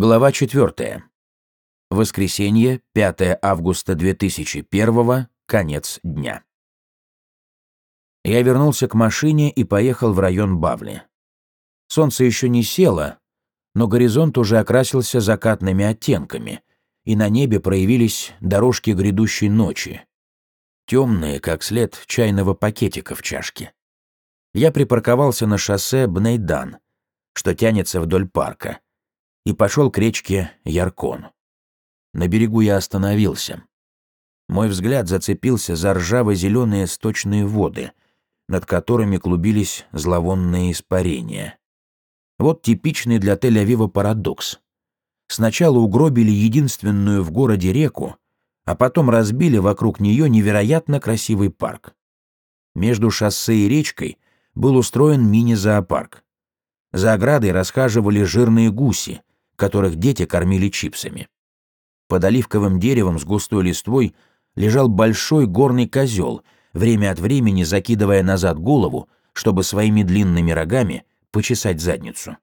Глава 4. Воскресенье, 5 августа 2001, конец дня. Я вернулся к машине и поехал в район Бавли. Солнце еще не село, но горизонт уже окрасился закатными оттенками, и на небе проявились дорожки грядущей ночи, темные, как след чайного пакетика в чашке. Я припарковался на шоссе Бнейдан, что тянется вдоль парка, и пошел к речке Яркон. На берегу я остановился. Мой взгляд зацепился за ржаво-зеленые сточные воды, над которыми клубились зловонные испарения. Вот типичный для Тель-Авива парадокс. Сначала угробили единственную в городе реку, а потом разбили вокруг нее невероятно красивый парк. Между шоссе и речкой был устроен мини-зоопарк. За оградой расхаживали жирные гуси, которых дети кормили чипсами. Под оливковым деревом с густой листвой лежал большой горный козел, время от времени закидывая назад голову, чтобы своими длинными рогами почесать задницу.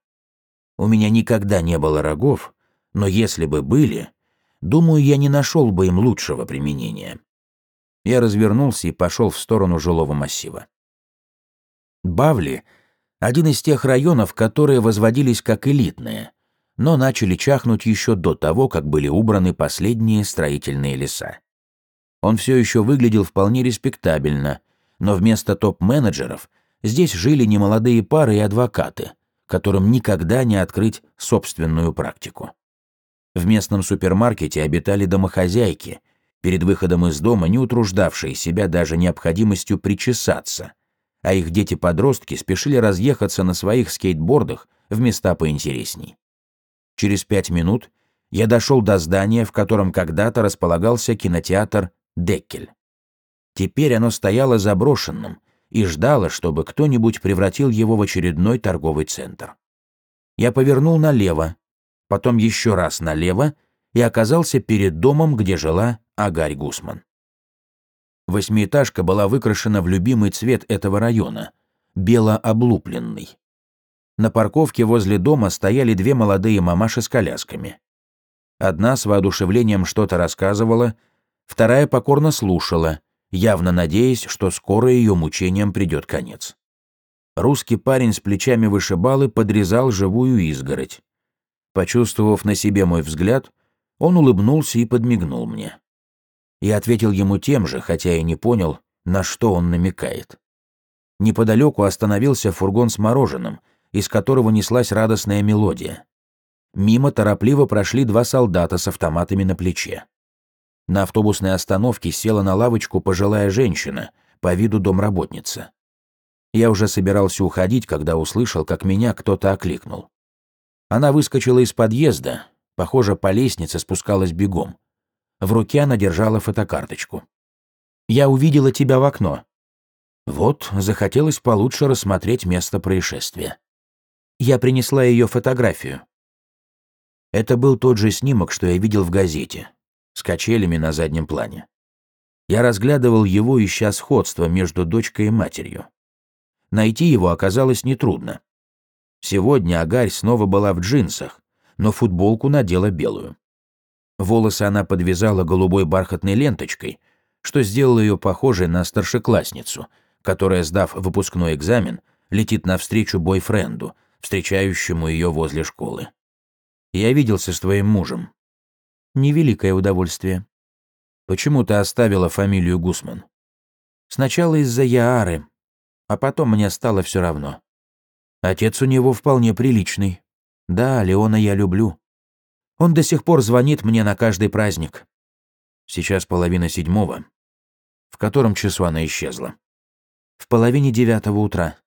У меня никогда не было рогов, но если бы были, думаю, я не нашел бы им лучшего применения. Я развернулся и пошел в сторону жилого массива. Бавли — один из тех районов, которые возводились как элитные, но начали чахнуть еще до того, как были убраны последние строительные леса. Он все еще выглядел вполне респектабельно, но вместо топ-менеджеров здесь жили немолодые пары и адвокаты, которым никогда не открыть собственную практику. В местном супермаркете обитали домохозяйки, перед выходом из дома не утруждавшие себя даже необходимостью причесаться, а их дети-подростки спешили разъехаться на своих скейтбордах в места поинтересней. Через пять минут я дошел до здания, в котором когда-то располагался кинотеатр «Деккель». Теперь оно стояло заброшенным и ждало, чтобы кто-нибудь превратил его в очередной торговый центр. Я повернул налево, потом еще раз налево и оказался перед домом, где жила Агарь Гусман. Восьмиэтажка была выкрашена в любимый цвет этого района – бело-облупленный. На парковке возле дома стояли две молодые мамаши с колясками. Одна с воодушевлением что-то рассказывала, вторая покорно слушала, явно надеясь, что скоро ее мучениям придет конец. Русский парень с плечами вышибалы подрезал живую изгородь. Почувствовав на себе мой взгляд, он улыбнулся и подмигнул мне. Я ответил ему тем же, хотя и не понял, на что он намекает. Неподалеку остановился фургон с мороженым — из которого неслась радостная мелодия. Мимо торопливо прошли два солдата с автоматами на плече. На автобусной остановке села на лавочку пожилая женщина, по виду домработница. Я уже собирался уходить, когда услышал, как меня кто-то окликнул. Она выскочила из подъезда, похоже, по лестнице спускалась бегом. В руке она держала фотокарточку. «Я увидела тебя в окно». Вот, захотелось получше рассмотреть место происшествия. Я принесла ее фотографию. Это был тот же снимок, что я видел в газете, с качелями на заднем плане. Я разглядывал его, ища сходство между дочкой и матерью. Найти его оказалось нетрудно. Сегодня Агарь снова была в джинсах, но футболку надела белую. Волосы она подвязала голубой бархатной ленточкой, что сделало ее похожей на старшеклассницу, которая, сдав выпускной экзамен, летит навстречу бойфренду, встречающему ее возле школы. «Я виделся с твоим мужем». «Невеликое удовольствие». «Почему ты оставила фамилию Гусман?» «Сначала из-за Яары, а потом мне стало все равно. Отец у него вполне приличный. Да, Леона я люблю. Он до сих пор звонит мне на каждый праздник. Сейчас половина седьмого. В котором часу она исчезла? В половине девятого утра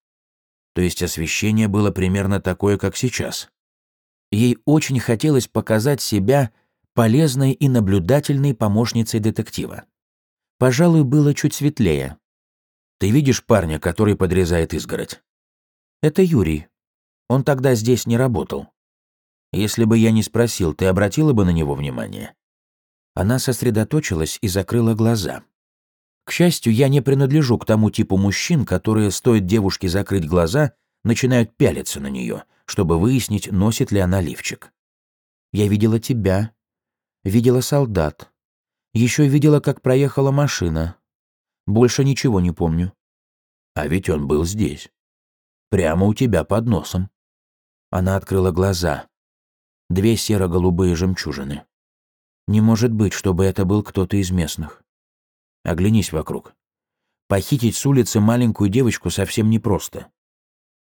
то есть освещение было примерно такое, как сейчас. Ей очень хотелось показать себя полезной и наблюдательной помощницей детектива. Пожалуй, было чуть светлее. Ты видишь парня, который подрезает изгородь? Это Юрий. Он тогда здесь не работал. Если бы я не спросил, ты обратила бы на него внимание? Она сосредоточилась и закрыла глаза. К счастью, я не принадлежу к тому типу мужчин, которые, стоит девушке закрыть глаза, начинают пялиться на нее, чтобы выяснить, носит ли она лифчик. Я видела тебя, видела солдат, еще видела, как проехала машина. Больше ничего не помню. А ведь он был здесь. Прямо у тебя под носом. Она открыла глаза. Две серо-голубые жемчужины. Не может быть, чтобы это был кто-то из местных. Оглянись вокруг. Похитить с улицы маленькую девочку совсем непросто.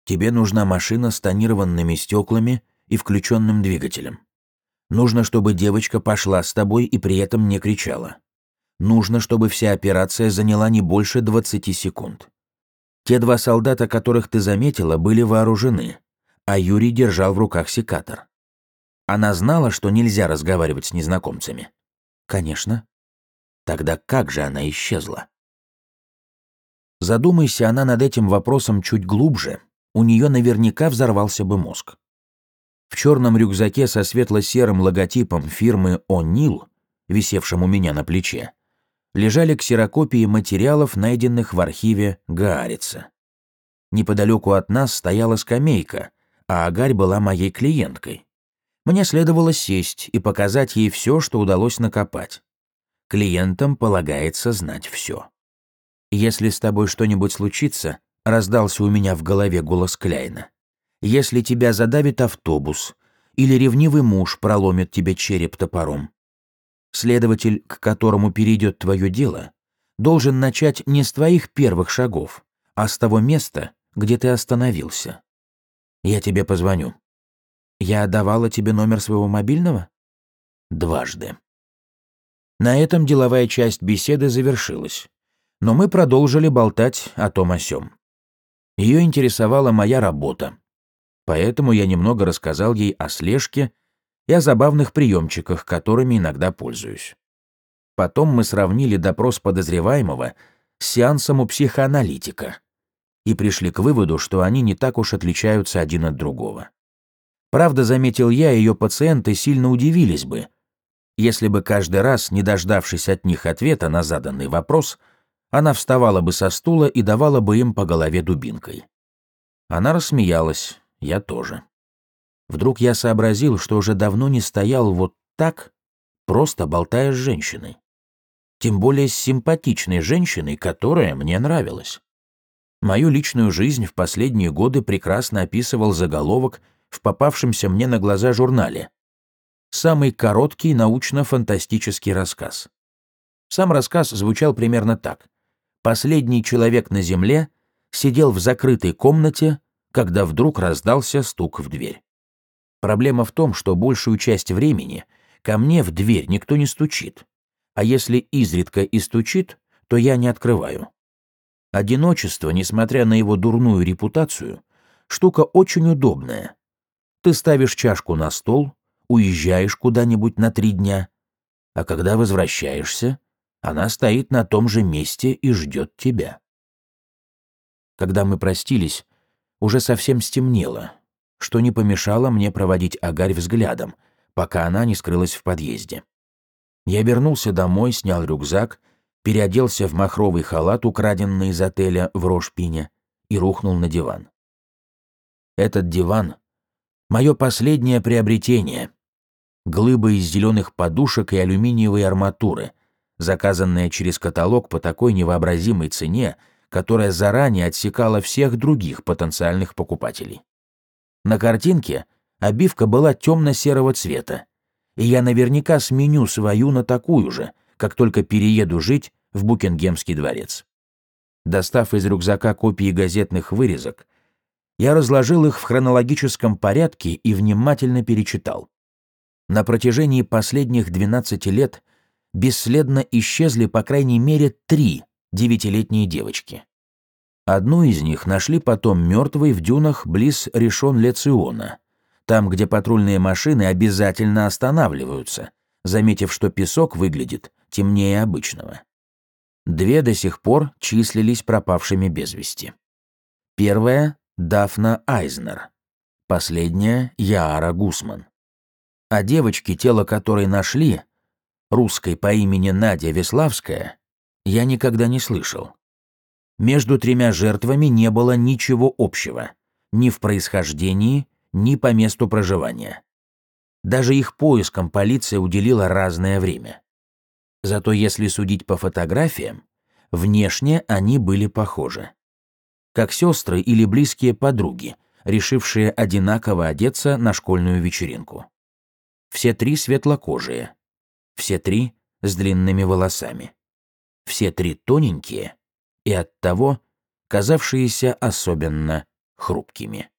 Тебе нужна машина с тонированными стеклами и включенным двигателем. Нужно, чтобы девочка пошла с тобой и при этом не кричала. Нужно, чтобы вся операция заняла не больше 20 секунд. Те два солдата, которых ты заметила, были вооружены, а Юрий держал в руках секатор. Она знала, что нельзя разговаривать с незнакомцами. Конечно. Тогда как же она исчезла? Задумайся она над этим вопросом чуть глубже, у нее наверняка взорвался бы мозг. В черном рюкзаке со светло-серым логотипом фирмы «О'Нил», висевшем у меня на плече, лежали ксерокопии материалов, найденных в архиве Гаарица. Неподалеку от нас стояла скамейка, а Агарь была моей клиенткой. Мне следовало сесть и показать ей все, что удалось накопать. Клиентам полагается знать все. «Если с тобой что-нибудь случится», — раздался у меня в голове голос Кляйна. «Если тебя задавит автобус, или ревнивый муж проломит тебе череп топором, следователь, к которому перейдет твое дело, должен начать не с твоих первых шагов, а с того места, где ты остановился. Я тебе позвоню. Я давала тебе номер своего мобильного? Дважды. На этом деловая часть беседы завершилась, но мы продолжили болтать о том о сём. Ее интересовала моя работа, поэтому я немного рассказал ей о слежке и о забавных приемчиках, которыми иногда пользуюсь. Потом мы сравнили допрос подозреваемого с сеансом у психоаналитика и пришли к выводу, что они не так уж отличаются один от другого. Правда, заметил я, ее пациенты сильно удивились бы, если бы каждый раз, не дождавшись от них ответа на заданный вопрос, она вставала бы со стула и давала бы им по голове дубинкой. Она рассмеялась, я тоже. Вдруг я сообразил, что уже давно не стоял вот так, просто болтая с женщиной. Тем более с симпатичной женщиной, которая мне нравилась. Мою личную жизнь в последние годы прекрасно описывал заголовок в попавшемся мне на глаза журнале. Самый короткий научно-фантастический рассказ. Сам рассказ звучал примерно так. Последний человек на Земле сидел в закрытой комнате, когда вдруг раздался стук в дверь. Проблема в том, что большую часть времени ко мне в дверь никто не стучит, а если изредка и стучит, то я не открываю. Одиночество, несмотря на его дурную репутацию, штука очень удобная, ты ставишь чашку на стол, уезжаешь куда-нибудь на три дня, а когда возвращаешься, она стоит на том же месте и ждет тебя. Когда мы простились, уже совсем стемнело, что не помешало мне проводить Агарь взглядом, пока она не скрылась в подъезде. Я вернулся домой, снял рюкзак, переоделся в махровый халат, украденный из отеля в Рошпине, и рухнул на диван. Этот диван Мое последнее приобретение. Глыба из зеленых подушек и алюминиевой арматуры, заказанная через каталог по такой невообразимой цене, которая заранее отсекала всех других потенциальных покупателей. На картинке обивка была темно-серого цвета, и я наверняка сменю свою на такую же, как только перееду жить в Букингемский дворец. Достав из рюкзака копии газетных вырезок, я разложил их в хронологическом порядке и внимательно перечитал. На протяжении последних 12 лет бесследно исчезли по крайней мере три девятилетние девочки. Одну из них нашли потом мертвой в дюнах близ решон Лециона, там, где патрульные машины обязательно останавливаются, заметив, что песок выглядит темнее обычного. Две до сих пор числились пропавшими без вести. Первая Дафна Айзнер. Последняя — Яара Гусман. О девочке, тело которой нашли, русской по имени Надя Веславская, я никогда не слышал. Между тремя жертвами не было ничего общего, ни в происхождении, ни по месту проживания. Даже их поискам полиция уделила разное время. Зато если судить по фотографиям, внешне они были похожи. Как сестры или близкие подруги, решившие одинаково одеться на школьную вечеринку. Все три светлокожие. Все три с длинными волосами. Все три тоненькие и оттого казавшиеся особенно хрупкими.